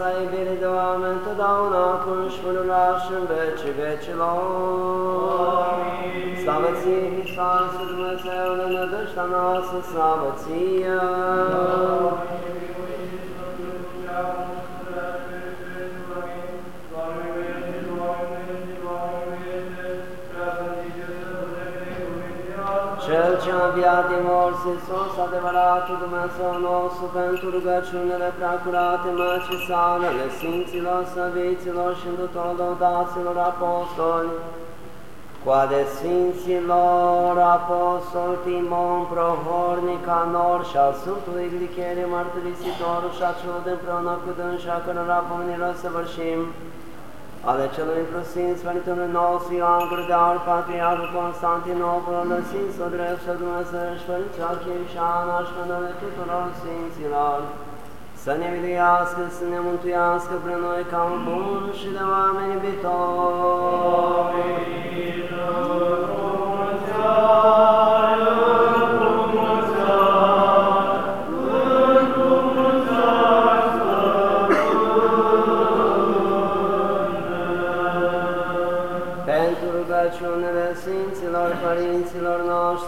să ai iubire de oameni, totdeauna acum și pururea și în vecii vecilor. Amin. Slavă ție, Hristos, Dumnezeu, de nădăjda noastră, slavă ție. Înviat din morți, Iisus, adevăratul Dumnezeu nostru, pentru rugăciunile preacurate, măcii sale, ale Sfinților, Săviților și îndutor lăudaților apostoli, cu ale Sfinților Apostol Timon, Prohor, Nicanor și al Sfântului Glichere, Mărturisitorul și acelor împreună cu dânsa, cărora pomenirea să vârșim, ale celui prosins Părintele nostru Ioan Grădear, Patriarhul Constantinopol, lăsiți o drept să Dumnezeu și Părinții Archieșana și numele tuturor Sfinților, să ne miluiască, să ne mântuiască pre noi ca un bun și de oameni iubitori. Amin.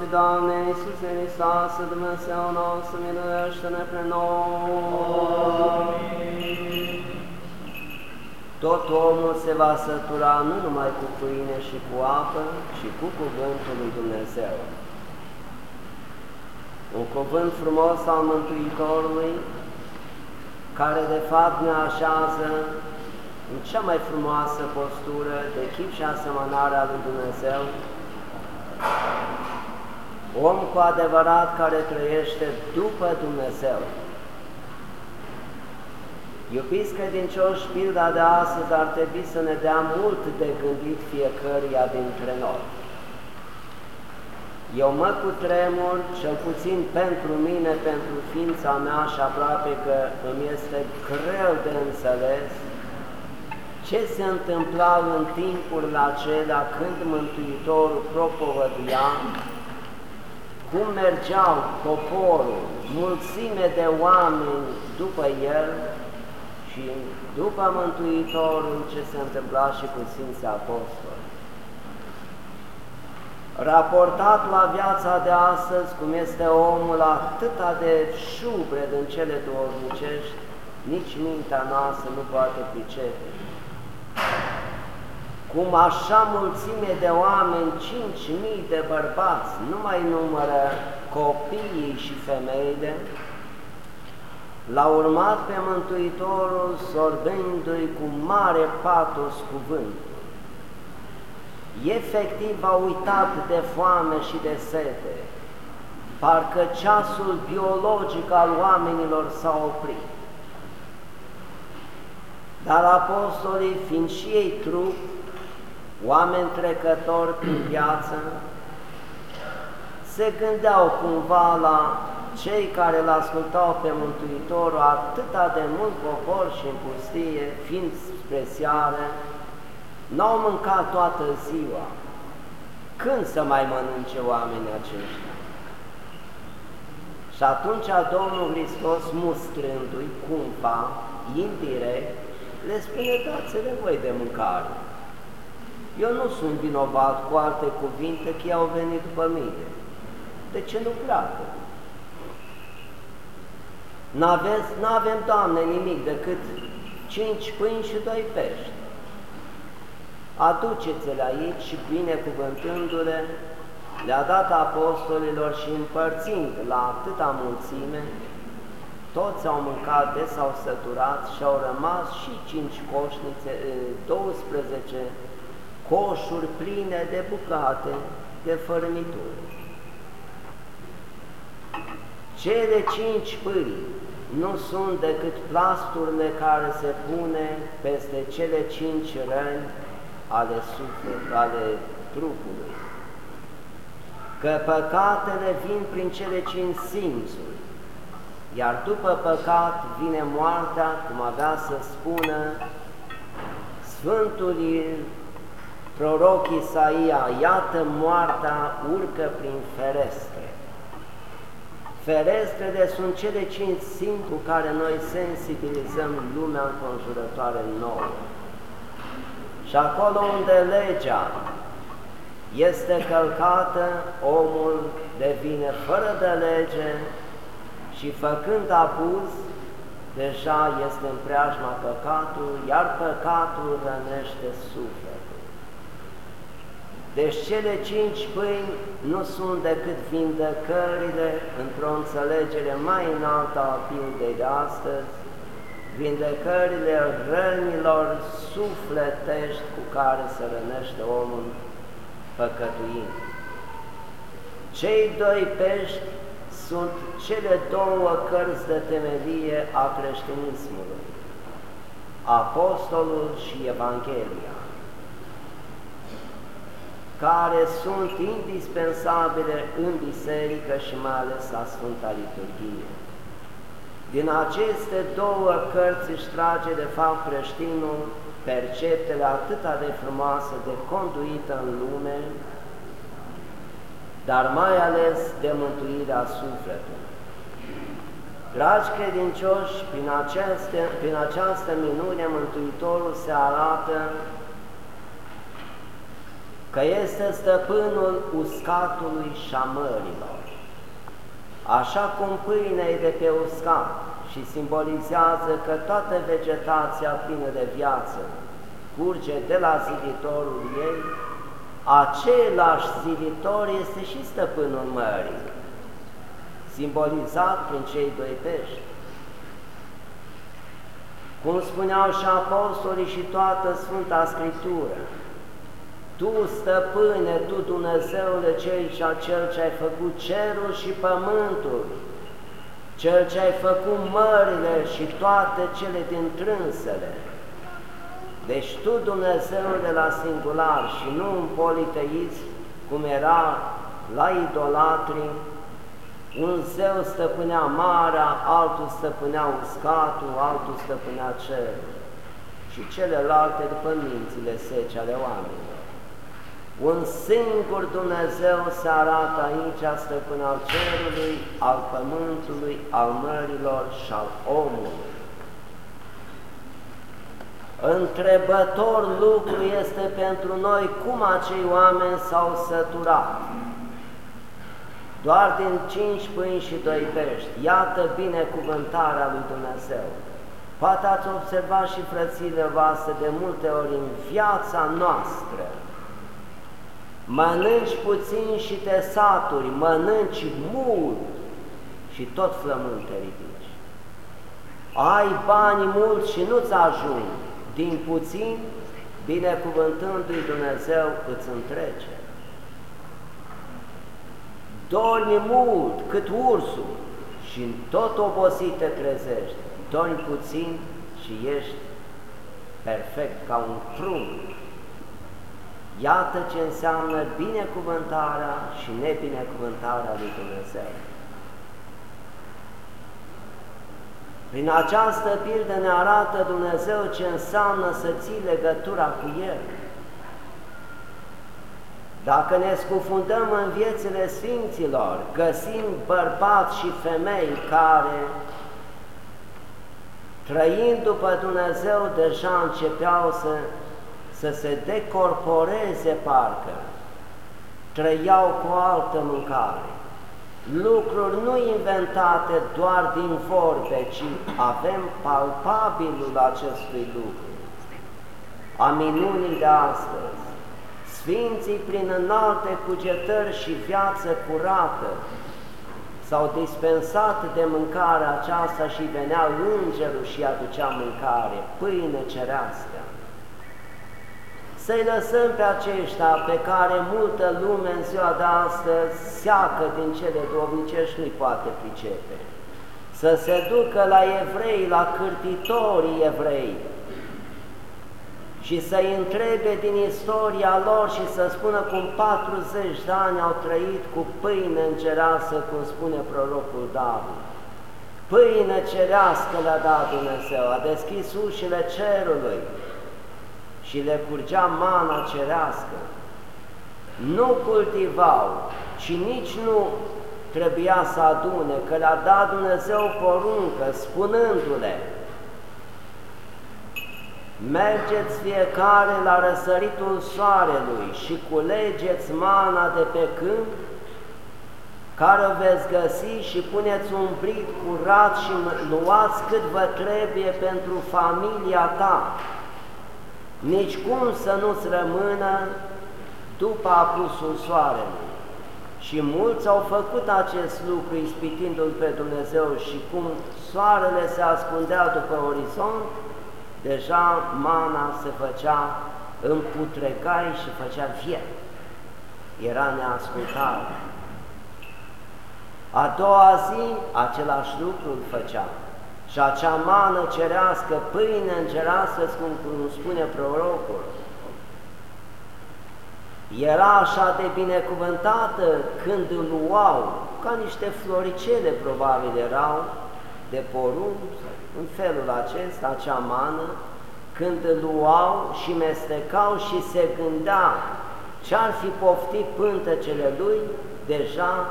Noștri, Doamne Iisuse Hristos, Dumnezeu nostru, miluiește-ne pre noi. Tot omul se va sătura nu numai cu pâine și cu apă, ci cu cuvântul lui Dumnezeu. Un cuvânt frumos al Mântuitorului, care de fapt ne așează în cea mai frumoasă postură de chip și asemănare a lui Dumnezeu, om cu adevărat care trăiește după Dumnezeu. Iubiți credincioși, pilda de astăzi ar trebui să ne dea mult de gândit fiecăruia dintre noi. Eu mă cutremur, cel puțin pentru mine, pentru ființa mea și aproape că îmi este greu de înțeles, ce se întâmpla în timpurile acelea când Mântuitorul propovăduia, cum mergeau poporul, mulțime de oameni după el și după Mântuitorul ce se întâmpla și cu Sfinții Apostoli. Raportat la viața de astăzi, cum este omul atâta de șubred în cele două nici mintea noastră nu poate pricepe cum așa mulțime de oameni, 5.000 de bărbați, nu mai numără copiii și femeile, l-a urmat pe Mântuitorul sorbându-i cu mare patos cuvânt. Efectiv a uitat de foame și de sete, parcă ceasul biologic al oamenilor s-a oprit. Dar apostolii, fiind și ei trup, oameni trecători prin viață, se gândeau cumva la cei care îl ascultau pe Mântuitorul atâta de mult popor și în pustie, fiind spre seară, n-au mâncat toată ziua. Când să mai mănânce oamenii aceștia? Și atunci Domnul Hristos, mustrându-i cumva, indirect, le spune, dați-le voi de mâncare. Eu nu sunt vinovat cu alte cuvinte că ei au venit după mine. De ce nu pleacă? Nu avem, Doamne, nimic decât cinci pâini și doi pești. Aduceți-le aici și binecuvântându-le, le-a dat apostolilor și împărțind la atâta mulțime, toți au mâncat de s-au săturat și au rămas și cinci coșnițe, 12 coșuri pline de bucate de fărâmituri. Cele cinci pâini nu sunt decât plasturile care se pune peste cele cinci răni ale sufletului, ale trupului. Că păcatele vin prin cele cinci simțuri, iar după păcat vine moartea, cum avea să spună Sfântul proroc Isaia, iată moartea urcă prin ferestre. Ferestrele sunt cele cinci simți cu care noi sensibilizăm lumea înconjurătoare nouă. Și acolo unde legea este călcată, omul devine fără de lege și făcând abuz, deja este în preajma păcatului, iar păcatul rănește sufletul. Deci cele cinci pâini nu sunt decât vindecările într-o înțelegere mai înaltă a pildei de astăzi, vindecările rănilor sufletești cu care se rănește omul păcătuind. Cei doi pești sunt cele două cărți de temelie a creștinismului, Apostolul și Evanghelia, care sunt indispensabile în biserică și mai ales la Sfânta Liturghie. Din aceste două cărți își trage de fapt creștinul perceptele atâta de frumoase de conduită în lume, dar mai ales de mântuirea sufletului. Dragi credincioși, prin, aceste, prin această minune Mântuitorul se arată că este stăpânul uscatului și a mărilor. Așa cum pâinea e de pe uscat și simbolizează că toată vegetația plină de viață curge de la ziditorul ei, același ziditor este și stăpânul mării, simbolizat prin cei doi pești. Cum spuneau și apostolii și toată Sfânta Scriptură, Tu, stăpâne, Tu, Dumnezeule, cel, cel ce ai făcut cerul și pământul, Cel ce ai făcut mările și toate cele din trânsele, deci Tu, Dumnezeu de la singular și nu un politeism, cum era la idolatrii, un zeu stăpânea marea, altul stăpânea uscatul, altul stăpânea cerul și celelalte după mințile sece ale oamenilor. Un singur Dumnezeu se arată aici, stăpân al cerului, al pământului, al mărilor și al omului. Întrebător lucru este pentru noi cum acei oameni s-au săturat. Doar din cinci pâini și doi pești, iată binecuvântarea lui Dumnezeu. Poate ați observat și frățile voastre de multe ori în viața noastră. Mănânci puțin și te saturi, mănânci mult și tot flământ te ridici. Ai bani mulți și nu-ți ajung, din puțin, binecuvântându-i Dumnezeu, îți întrece. Dormi mult, cât ursul, și tot obosit te trezești. Dormi puțin și ești perfect ca un prunc. Iată ce înseamnă binecuvântarea și nebinecuvântarea lui Dumnezeu. Prin această pildă ne arată Dumnezeu ce înseamnă să ții legătura cu El. Dacă ne scufundăm în viețile Sfinților, găsim bărbați și femei care, trăind după Dumnezeu, deja începeau să, să se decorporeze parcă, trăiau cu altă mâncare. Lucruri nu inventate doar din vorbe, ci avem palpabilul acestui lucru, a minunii de astăzi. Sfinții, prin înalte cugetări și viață curată, s-au dispensat de mâncarea aceasta și venea îngerul și aducea mâncare, pâine cerească să-i lăsăm pe aceștia pe care multă lume în ziua de astăzi seacă din cele dovnicești nu-i poate pricepe. Să se ducă la evrei, la cârtitorii evrei și să-i întrebe din istoria lor și să spună cum 40 de ani au trăit cu pâine îngerească, cum spune prorocul David. Pâine cerească le-a dat Dumnezeu, a deschis ușile cerului, și le curgea mana cerească. Nu cultivau, și nici nu trebuia să adune, că le-a dat Dumnezeu poruncă, spunându-le, Mergeți fiecare la răsăritul soarelui și culegeți mana de pe câmp, care o veți găsi și puneți un brit curat și luați cât vă trebuie pentru familia ta. Nici cum să nu-ți rămână după apusul soarelui. Și mulți au făcut acest lucru ispitindu-L pe Dumnezeu și cum soarele se ascundea după orizont, deja mana se făcea în putregai și făcea viet. Era neascultare. A doua zi, același lucru îl făcea. Și acea mană cerească, pâine îngerească, cum spune prorocul, era așa de binecuvântată când îl luau, ca niște floricele probabil erau, de porumb, în felul acesta, acea mană, când îl luau și mestecau și se gândea ce-ar fi poftit pântecele lui, deja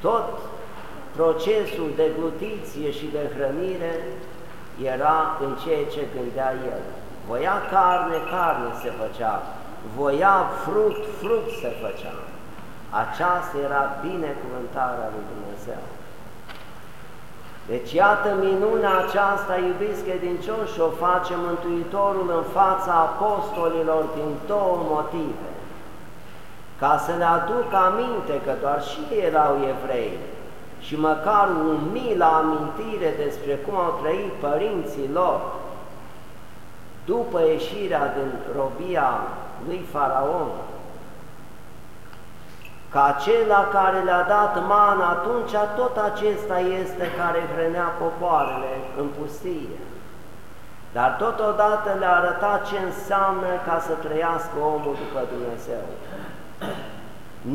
tot procesul de glutiție și de hrănire era în ceea ce gândea el. Voia carne, carne se făcea, voia fruct, fruct se făcea. Aceasta era binecuvântarea lui Dumnezeu. Deci iată minunea aceasta, iubiți credincioși, o face Mântuitorul în fața apostolilor din două motive. Ca să le aduc aminte că doar și ei erau evrei și măcar un milă amintire despre cum au trăit părinții lor după ieșirea din robia lui Faraon, că acela care le-a dat mana atunci, tot acesta este care hrănea popoarele în pustie. Dar totodată le-a arătat ce înseamnă ca să trăiască omul după Dumnezeu.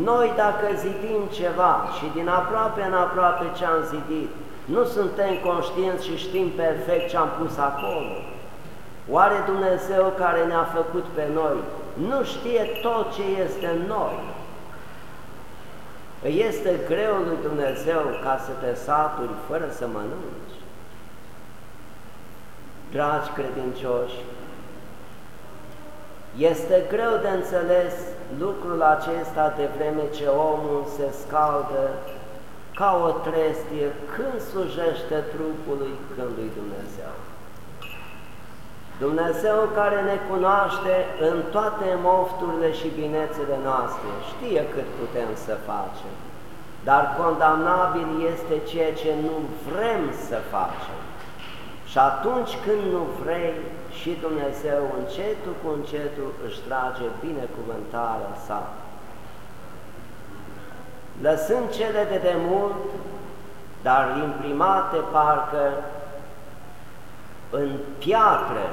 Noi dacă zidim ceva și din aproape în aproape ce am zidit, nu suntem conștienți și știm perfect ce am pus acolo. Oare Dumnezeu care ne-a făcut pe noi nu știe tot ce este în noi? Este greu lui Dumnezeu ca să te saturi fără să mănânci. Dragi credincioși, este greu de înțeles lucrul acesta de vreme ce omul se scaldă ca o trestie când slujește trupului când lui Dumnezeu. Dumnezeu care ne cunoaște în toate mofturile și binețele noastre, știe cât putem să facem, dar condamnabil este ceea ce nu vrem să facem. Și atunci când nu vrei, și Dumnezeu încetul cu încetul își trage binecuvântarea sa. Lăsând cele de demult, dar imprimate parcă în piatră,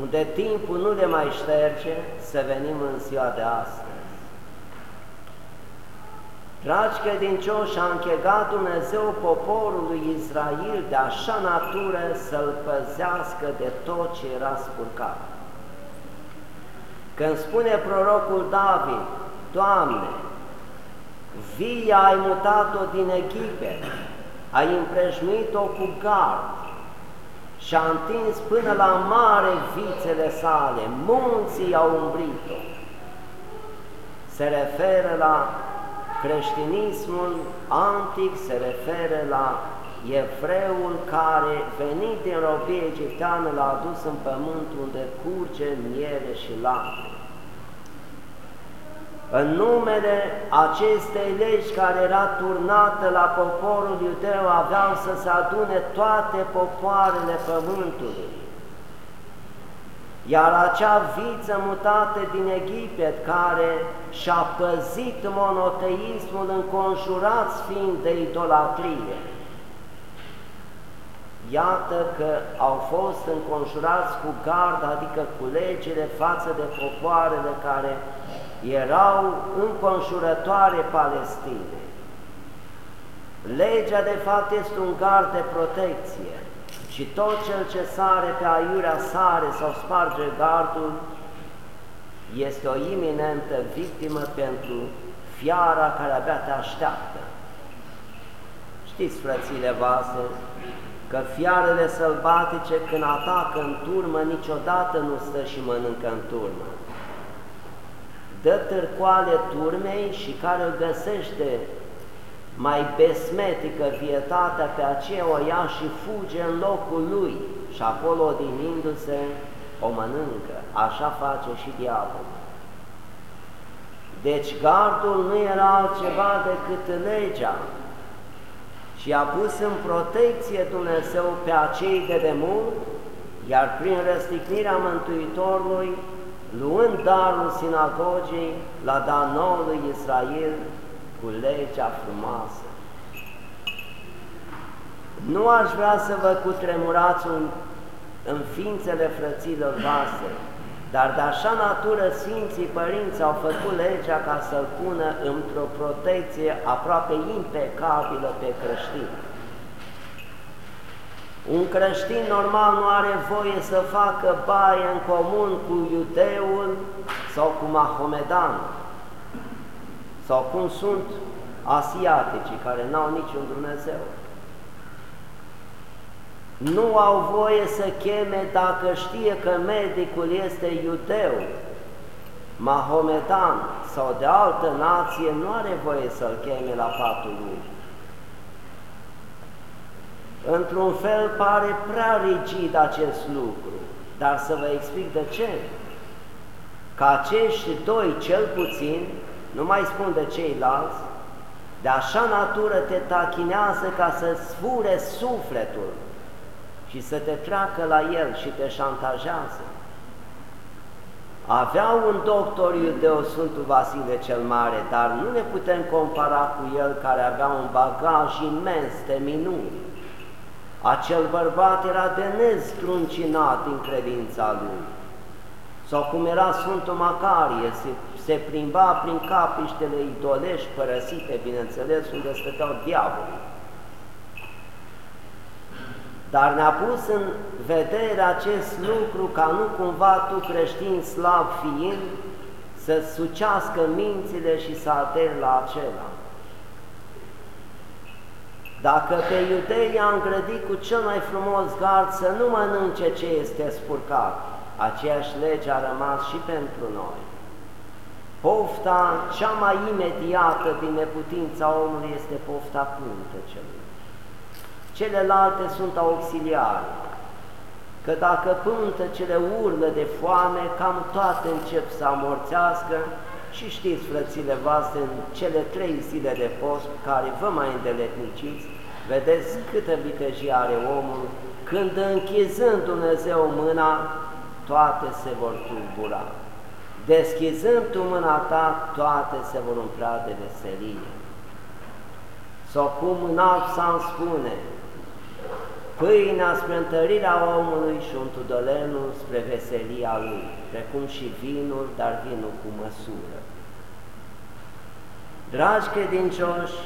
unde timpul nu le mai șterge, să venim în ziua de astăzi. Dragi credincioși, a închegat Dumnezeu poporului Israel de așa natură să-l păzească de tot ce era spurcat. Când spune prorocul David, Doamne, via ai mutat-o din Egipet, ai împrejmuit-o cu gard și a întins până la mare vițele sale, munții au umbrit-o. Se referă la Creștinismul antic se referă la evreul care, venit din robie egipteană, l-a adus în pământ unde curge miere și lapte. În numele acestei legi care era turnată la poporul iudeu, aveau să se adune toate popoarele pământului iar acea viță mutată din Egipet, care și-a păzit monoteismul înconjurați fiind de idolatrie, iată că au fost înconjurați cu gard, adică cu legile față de popoarele care erau înconjurătoare Palestine. Legea, de fapt, este un gard de protecție și tot cel ce sare pe aiurea sare sau sparge gardul este o iminentă victimă pentru fiara care abia te așteaptă. Știți, frățile voastre, că fiarele sălbatice când atacă în turmă niciodată nu stă și mănâncă în turmă. Dă târcoale turmei și care îl găsește mai besmetică vietatea pe aceea o ia și fuge în locul lui și acolo odihnindu-se o mănâncă. Așa face și diavolul. Deci gardul nu era altceva decât legea și a pus în protecție Dumnezeu pe acei de demult, iar prin răstignirea Mântuitorului, luând darul sinagogii, la da noului Israel cu legea frumoasă. Nu aș vrea să vă cutremurați în, în ființele frăților voastre, dar de așa natură Sfinții Părinți au făcut legea ca să-l pună într-o protecție aproape impecabilă pe creștin. Un creștin normal nu are voie să facă baie în comun cu iudeul sau cu mahomedanul sau cum sunt asiaticii care n-au niciun Dumnezeu nu au voie să cheme dacă știe că medicul este iudeu, mahomedan sau de altă nație, nu are voie să-l cheme la patul lui. Într-un fel pare prea rigid acest lucru, dar să vă explic de ce. Că acești doi, cel puțin, nu mai spun de ceilalți, de așa natură te tachinează ca să-ți fure sufletul, și să te treacă la el și te șantajează. Avea un doctor iudeu, Sfântul Vasile cel Mare, dar nu ne putem compara cu el care avea un bagaj imens de minuni. Acel bărbat era de nezgruncinat în credința lui. Sau cum era Sfântul Macarie, se, se plimba prin capiștele idolești părăsite, bineînțeles, unde stăteau diavolii. Dar ne-a pus în vedere acest lucru ca nu cumva tu creștin slab fiind să sucească mințile și să ateri la acela. Dacă pe iudei am grădit cu cel mai frumos gard să nu mănânce ce este spurcat, aceeași lege a rămas și pentru noi. Pofta cea mai imediată din neputința omului este pofta pântecelui celelalte sunt auxiliare, că dacă cele urlă de foame, cam toate încep să amorțească și știți, frățile voastre, în cele trei zile de post care vă mai îndeletniciți, vedeți câtă vitejie are omul, când închizând Dumnezeu mâna, toate se vor tulbura. Deschizând tu mâna ta, toate se vor umplea de veselie. Sau cum în alt psalm spune, pâinea spre întărirea omului și un tudolenul spre veselia lui, precum și vinul, dar vinul cu măsură. Dragi credincioși,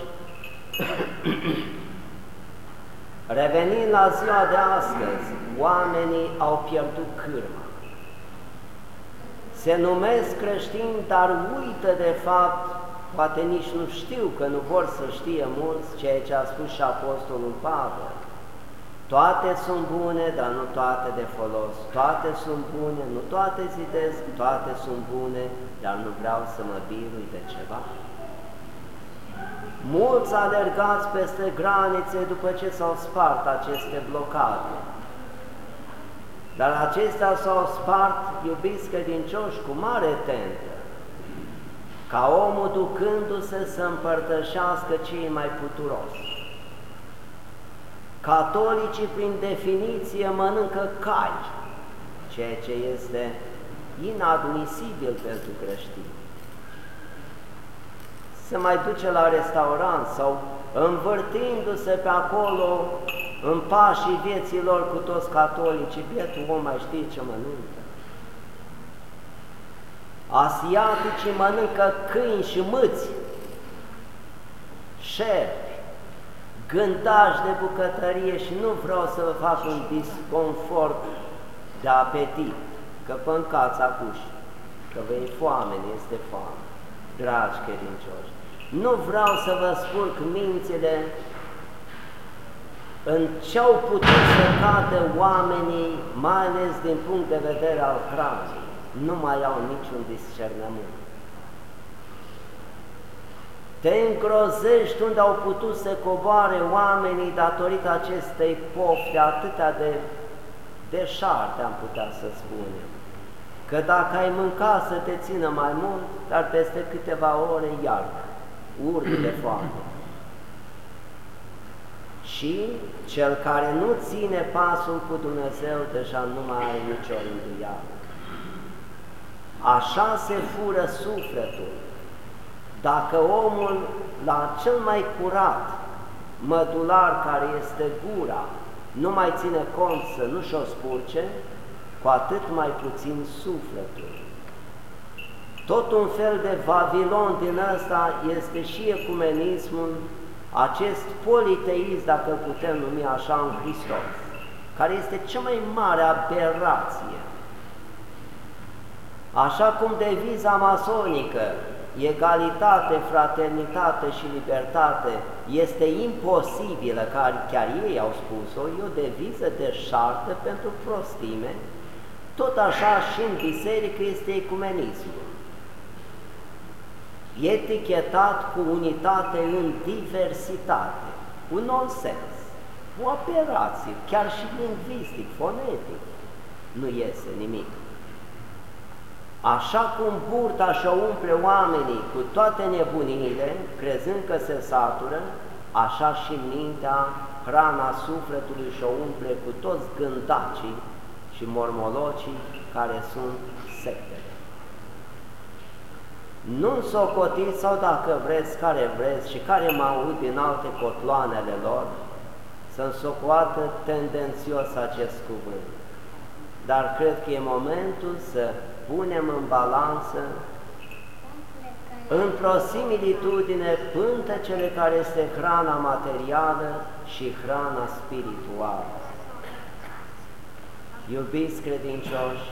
revenind la ziua de astăzi, oamenii au pierdut cârma. Se numesc creștini, dar uită de fapt, poate nici nu știu că nu vor să știe mulți ceea ce a spus și Apostolul Pavel toate sunt bune, dar nu toate de folos. Toate sunt bune, nu toate zidesc, toate sunt bune, dar nu vreau să mă birui de ceva. Mulți alergați peste granițe după ce s-au spart aceste blocade. Dar acestea s-au spart, iubiți credincioși, cu mare tentă, ca omul ducându-se să împărtășească cei mai puturoși. Catolicii, prin definiție, mănâncă cai, ceea ce este inadmisibil pentru creștini. Se mai duce la restaurant sau învârtindu-se pe acolo în pașii vieților cu toți catolicii, bietul om mai știe ce mănâncă. Asiaticii mănâncă câini și mâți, șerpi, gândași de bucătărie și nu vreau să vă fac un disconfort de apetit, că pâncați acuși, că vei foame, este foame, dragi credincioși. Nu vreau să vă spurc mințile în ce au putut să cadă oamenii, mai ales din punct de vedere al hramului. Nu mai au niciun discernământ. Te îngrozești unde au putut să coboare oamenii datorită acestei pofte atâtea de deșarte, am putea să spunem. Că dacă ai mânca să te țină mai mult, dar peste câteva ore iar urli de foame. Și cel care nu ține pasul cu Dumnezeu deja nu mai are nicio rânduială. Așa se fură sufletul dacă omul la cel mai curat mădular care este gura nu mai ține cont să nu și-o spurce, cu atât mai puțin sufletul. Tot un fel de Vavilon din ăsta este și ecumenismul, acest politeism, dacă îl putem numi așa, în Hristos, care este cea mai mare aberație. Așa cum deviza masonică egalitate, fraternitate și libertate este imposibilă, care chiar ei au spus-o, e o deviză de șartă pentru prostime, tot așa și în biserică este ecumenismul. Etichetat cu unitate în diversitate, un nonsens, o operație, chiar și lingvistic, fonetic, nu iese nimic. Așa cum burta și-o umple oamenii cu toate nebunile, crezând că se satură, așa și mintea, hrana sufletului și-o umple cu toți gândacii și mormolocii care sunt sectele. Nu socotiți sau dacă vreți, care vreți și care mă aud din alte cotloanele lor, să-mi socoată tendențios acest cuvânt. Dar cred că e momentul să punem în balanță într-o similitudine pântecele care este hrana materială și hrana spirituală. Iubiți credincioși,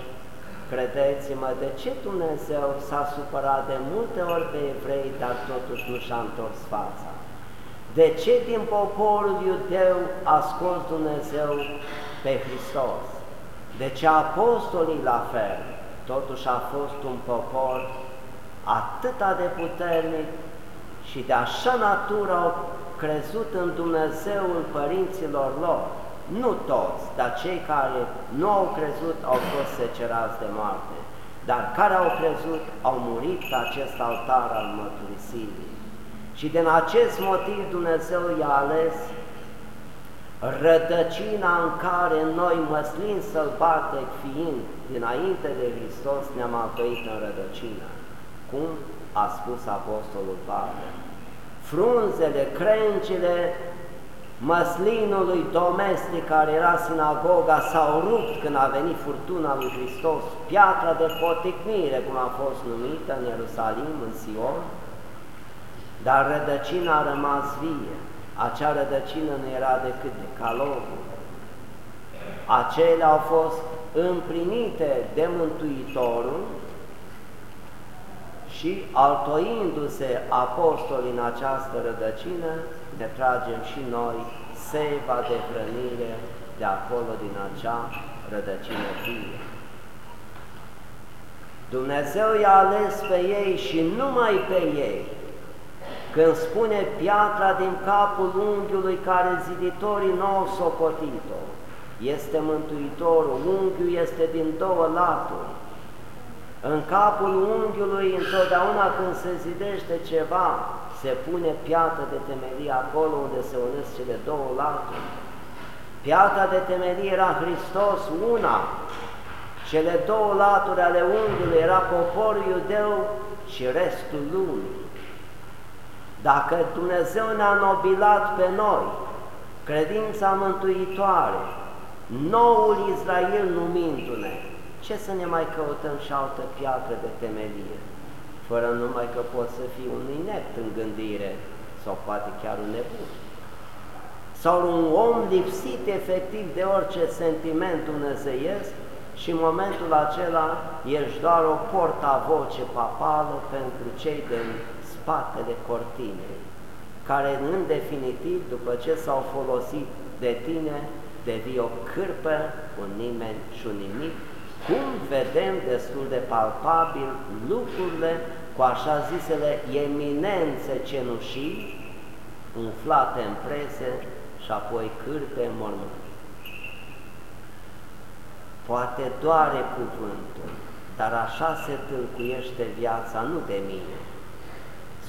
credeți-mă, de ce Dumnezeu s-a supărat de multe ori de evrei, dar totuși nu și-a întors fața? De ce din poporul iudeu a scos Dumnezeu pe Hristos? De ce apostolii la fel? Totuși a fost un popor atâta de puternic și de așa natură au crezut în Dumnezeul părinților lor. Nu toți, dar cei care nu au crezut au fost secerați de moarte, dar care au crezut au murit pe acest altar al mărturisirii. Și din acest motiv Dumnezeu i-a ales rădăcina în care noi, măslin sălbatec fiind, dinainte de Hristos ne-am alcăit în rădăcină, cum a spus Apostolul Pavel. Frunzele, crencile măslinului domestic care era sinagoga s-au rupt când a venit furtuna lui Hristos, piatra de poticnire, cum a fost numită în Ierusalim, în Sion, dar rădăcina a rămas vie. Acea rădăcină nu era decât de calogul. Acelea au fost împlinite de Mântuitorul și altoindu-se apostoli în această rădăcină, ne tragem și noi seva de hrănire de acolo din acea rădăcină vie. Dumnezeu i-a ales pe ei și numai pe ei, când spune piatra din capul unghiului care ziditorii nu au socotit-o, este Mântuitorul, unghiul este din două laturi. În capul unghiului, întotdeauna când se zidește ceva, se pune piatra de temelie acolo unde se unesc cele două laturi. Piatra de temelie era Hristos una, cele două laturi ale unghiului era poporul iudeu și restul lumii. Dacă Dumnezeu ne-a nobilat pe noi, credința mântuitoare, noul Israel numindu-ne, ce să ne mai căutăm și altă piatră de temelie, fără numai că poți să fii un inept în gândire sau poate chiar un nebun. Sau un om lipsit efectiv de orice sentiment dumnezeiesc și în momentul acela ești doar o porta-voce papală pentru cei de spatele cortinei, care în definitiv, după ce s-au folosit de tine, devii o cârpă, un nimeni și un nimic, cum vedem destul de palpabil lucrurile cu așa zisele eminențe cenușii, umflate în prese și apoi cârpe în mormânt. Poate doare cuvântul, dar așa se tâlcuiește viața, nu de mine,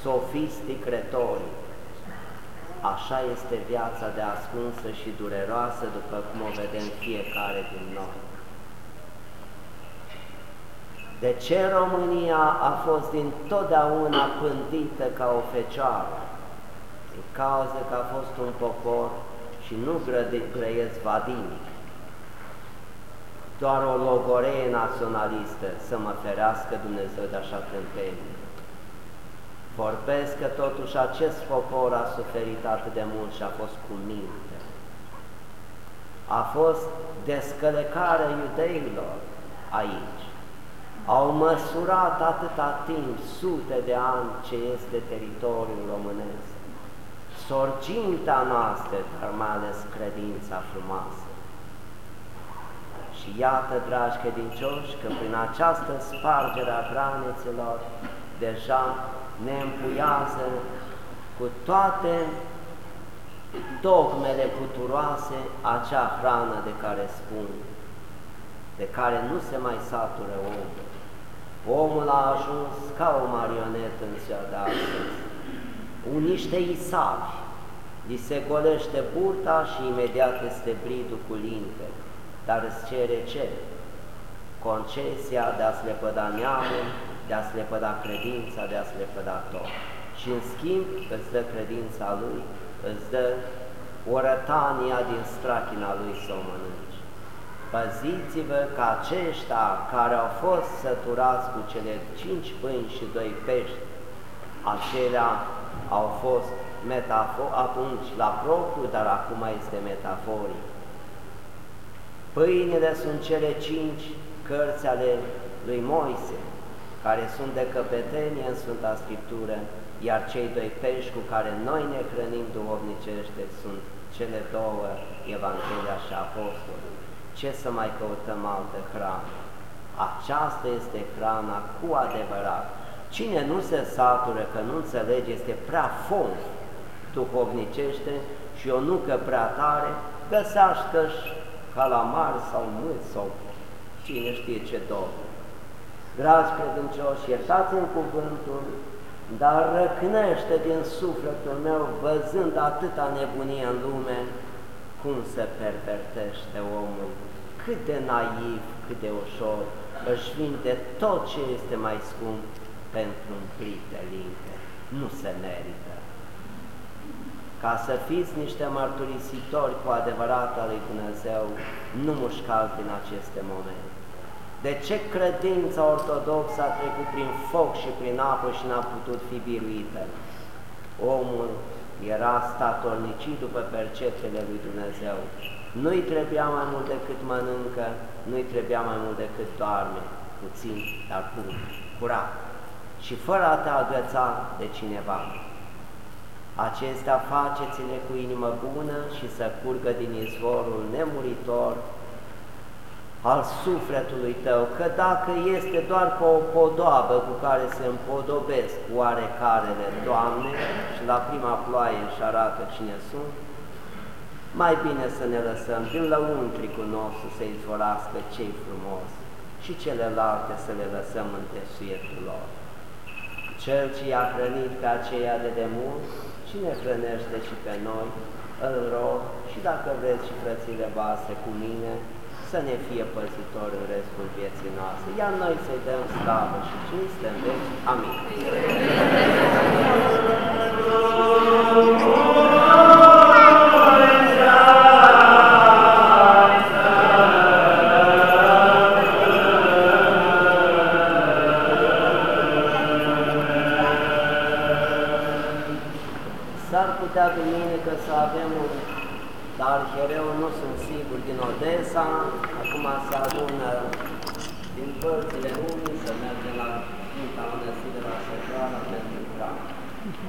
sofistic retoric. Așa este viața de ascunsă și dureroasă, după cum o vedem fiecare din noi. De ce România a fost din totdeauna pândită ca o fecioară? Din cauza că a fost un popor și nu grăiesc vadinic. Doar o logoree naționalistă să mă ferească Dumnezeu de așa tâmpenie. Vorbesc că totuși acest popor a suferit atât de mult și a fost cu minte. A fost descălecarea iudeilor aici. Au măsurat atâta timp, sute de ani, ce este teritoriul românesc. Sorginta noastră, dar mai ales credința frumoasă. Și iată, dragi credincioși, că prin această spargere a granițelor, deja ne împuiază cu toate dogmele puturoase acea hrană de care spun, de care nu se mai satură omul. Omul a ajuns ca o marionetă în ziua de astăzi, un niște isavi, li se golește burta și imediat este bridul cu linte, dar îți cere ce? Concesia de a-ți lepăda neamul, de a-ți lepăda credința, de a-ți lepăda tot. Și în schimb îți dă credința lui, îți dă orătania din strachina lui să o mănânci. Păziți-vă că aceștia care au fost săturați cu cele cinci pâini și doi pești, acelea au fost metafor, atunci la propriu, dar acum este metaforic. Pâinile sunt cele cinci cărți ale lui Moise, care sunt de căpetenie în Sfânta Scriptură, iar cei doi pești cu care noi ne hrănim duhovnicește sunt cele două, Evanghelia și Apostolii. Ce să mai căutăm altă hrană? Aceasta este hrana cu adevărat. Cine nu se satură, că nu înțelege, este prea fond duhovnicește și o nucă prea tare, găsească-și calamar sau mâți sau cine știe ce două. Dragi credincioși, iertați-mi cuvântul, dar răcnește din sufletul meu, văzând atâta nebunie în lume, cum se pervertește omul, cât de naiv, cât de ușor, își vinde tot ce este mai scump pentru un plic de linte. Nu se merită. Ca să fiți niște mărturisitori cu adevărat al lui Dumnezeu, nu mușcați din aceste momente. De ce credința ortodoxă a trecut prin foc și prin apă și n-a putut fi biruită? Omul era statornicit după percepțiile lui Dumnezeu. Nu-i trebuia mai mult decât mănâncă, nu-i trebuia mai mult decât doarme, puțin, dar bun, curat. Și fără a te agăța de cineva. Acestea faceți-le cu inimă bună și să curgă din izvorul nemuritor al sufletului tău, că dacă este doar pe o podoabă cu care se împodobesc oarecarele, Doamne, și la prima ploaie își arată cine sunt, mai bine să ne lăsăm din lăuntricul nostru să izvorască cei frumos și celelalte să le lăsăm în tesuietul lor. Cel ce i-a hrănit pe aceia de demult și ne hrănește și pe noi, îl rog și dacă vreți și frățile voastre cu mine, să ne fie păzitor în restul vieții noastre, iar noi să-i dăm slavă și cinste în veci. Amin. S-ar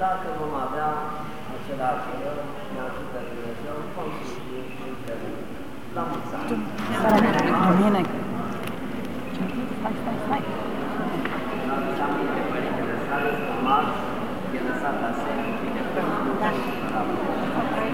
Dacă vom avea același rău, ne ajută Dumnezeu, vom fi la mulți ani.